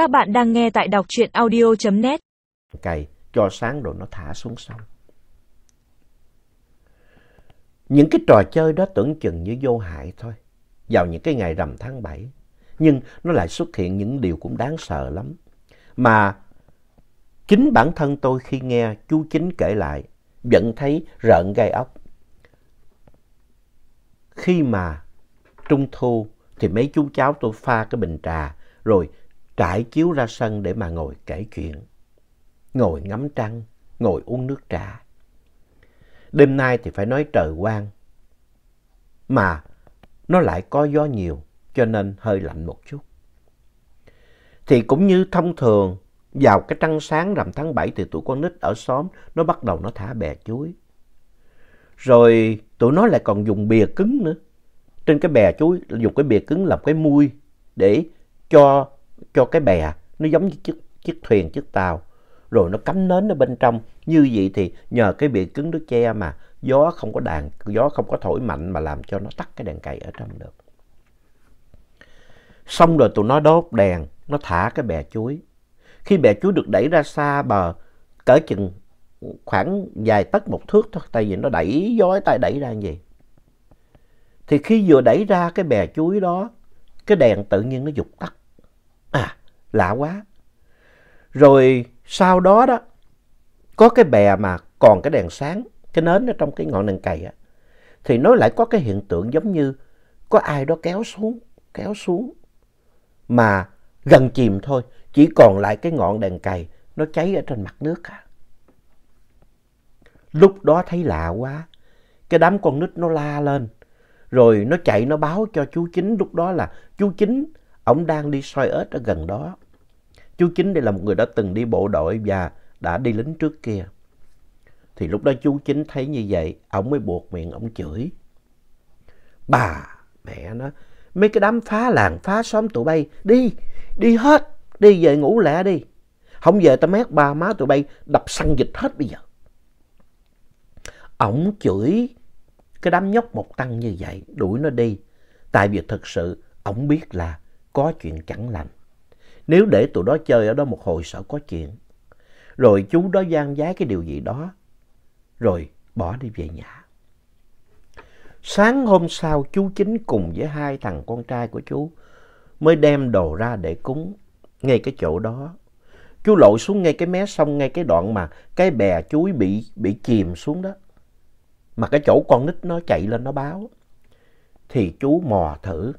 Các bạn đang nghe tại đọc truyện audio.net. Cày, cho sáng rồi nó thả xuống sông. Những cái trò chơi đó tưởng chừng như vô hại thôi. Vào những cái ngày rằm tháng 7. Nhưng nó lại xuất hiện những điều cũng đáng sợ lắm. Mà chính bản thân tôi khi nghe chú Chính kể lại, vẫn thấy rợn gai ốc. Khi mà trung thu thì mấy chú cháu tôi pha cái bình trà, rồi trải chiếu ra sân để mà ngồi kể chuyện. Ngồi ngắm trăng, ngồi uống nước trà. Đêm nay thì phải nói trời quang. Mà nó lại có gió nhiều cho nên hơi lạnh một chút. Thì cũng như thông thường vào cái trăng sáng rằm tháng 7 thì tụi con nít ở xóm nó bắt đầu nó thả bè chuối. Rồi tụi nó lại còn dùng bìa cứng nữa. Trên cái bè chuối dùng cái bìa cứng làm cái mui để cho cho cái bè nó giống như chiếc, chiếc thuyền, chiếc tàu. Rồi nó cắm nến ở bên trong. Như vậy thì nhờ cái bìa cứng nó che mà gió không có đàn, gió không có thổi mạnh mà làm cho nó tắt cái đèn cày ở trong được. Xong rồi tụi nó đốt đèn, nó thả cái bè chuối. Khi bè chuối được đẩy ra xa bờ, cỡ chừng khoảng dài tấc một thước thôi, tại vì nó đẩy gió tay đẩy ra như vậy. Thì khi vừa đẩy ra cái bè chuối đó, cái đèn tự nhiên nó dục tắt. À, lạ quá. Rồi sau đó đó, có cái bè mà còn cái đèn sáng, cái nến ở trong cái ngọn đèn cày á, thì nó lại có cái hiện tượng giống như có ai đó kéo xuống, kéo xuống. Mà gần chìm thôi, chỉ còn lại cái ngọn đèn cày, nó cháy ở trên mặt nước à. Lúc đó thấy lạ quá, cái đám con nít nó la lên, rồi nó chạy nó báo cho chú Chính lúc đó là chú Chính, ông đang đi soi ếch ở gần đó. Chú Chính đây là một người đã từng đi bộ đội và đã đi lính trước kia. Thì lúc đó chú Chính thấy như vậy, ông mới buộc miệng ông chửi. Bà, mẹ nó, mấy cái đám phá làng phá xóm tụi bay, đi, đi hết, đi về ngủ lẹ đi. Không về tao mét ba má tụi bay đập xăng dịch hết bây giờ. Ông chửi cái đám nhóc một tăng như vậy, đuổi nó đi. Tại vì thật sự, ông biết là có chuyện chẳng lành. Nếu để tụi đó chơi ở đó một hồi sợ có chuyện. Rồi chú đó gian giái cái điều gì đó. Rồi bỏ đi về nhà. Sáng hôm sau chú Chính cùng với hai thằng con trai của chú mới đem đồ ra để cúng ngay cái chỗ đó. Chú lội xuống ngay cái mé sông, ngay cái đoạn mà cái bè chuối bị, bị chìm xuống đó. Mà cái chỗ con nít nó chạy lên nó báo. Thì chú mò thử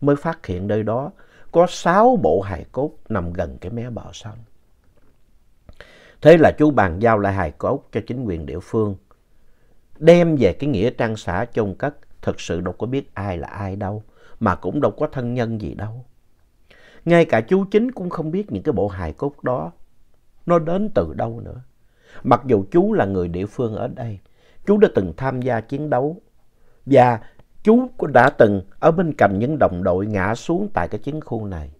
mới phát hiện nơi đó có sáu bộ hài cốt nằm gần cái mé bờ sông. Thế là chú bàn giao lại hài cốt cho chính quyền địa phương. Đem về cái nghĩa trang xã chôn cất, thực sự đâu có biết ai là ai đâu, mà cũng đâu có thân nhân gì đâu. Ngay cả chú chính cũng không biết những cái bộ hài cốt đó, nó đến từ đâu nữa. Mặc dù chú là người địa phương ở đây, chú đã từng tham gia chiến đấu và chú đã từng ở bên cạnh những đồng đội ngã xuống tại cái chiến khu này.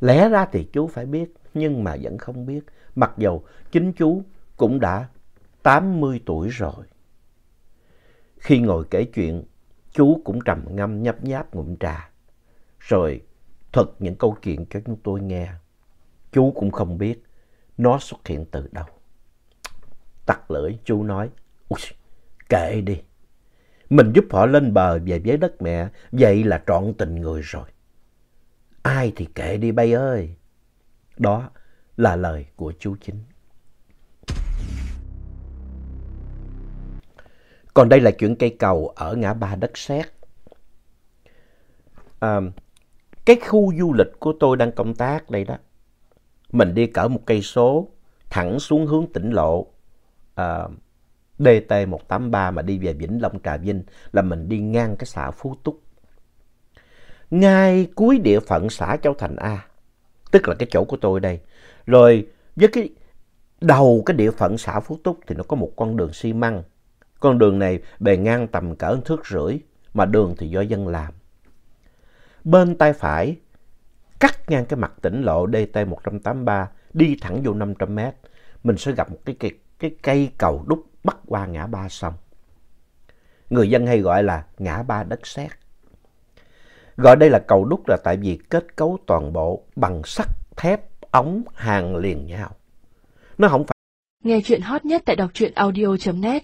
Lẽ ra thì chú phải biết, nhưng mà vẫn không biết, mặc dù chính chú cũng đã 80 tuổi rồi. Khi ngồi kể chuyện, chú cũng trầm ngâm nhấp nháp ngụm trà, rồi thuật những câu chuyện cho chúng tôi nghe. Chú cũng không biết nó xuất hiện từ đâu. Tặc lưỡi, chú nói, kệ đi. Mình giúp họ lên bờ về với đất mẹ, vậy là trọn tình người rồi. Ai thì kệ đi bay ơi. Đó là lời của chú Chính. Còn đây là chuyện cây cầu ở ngã ba đất sét. À, cái khu du lịch của tôi đang công tác đây đó. Mình đi cỡ một cây số thẳng xuống hướng tỉnh lộ à, DT183 mà đi về Vĩnh Long Trà Vinh là mình đi ngang cái xã Phú Túc. Ngay cuối địa phận xã Châu Thành A, tức là cái chỗ của tôi đây. Rồi với cái đầu cái địa phận xã Phú Túc thì nó có một con đường xi măng. Con đường này bề ngang tầm cỡ thước rưỡi, mà đường thì do dân làm. Bên tay phải, cắt ngang cái mặt tỉnh lộ DT183, đi thẳng vô 500 mét, mình sẽ gặp một cái, cái, cái cây cầu đúc bắc qua ngã ba sông. Người dân hay gọi là ngã ba đất sét. Gọi đây là cầu đúc là tại vì kết cấu toàn bộ bằng sắt, thép, ống, hàng liền nhau. Nó không phải Nghe chuyện hot nhất tại đọc truyện audio.net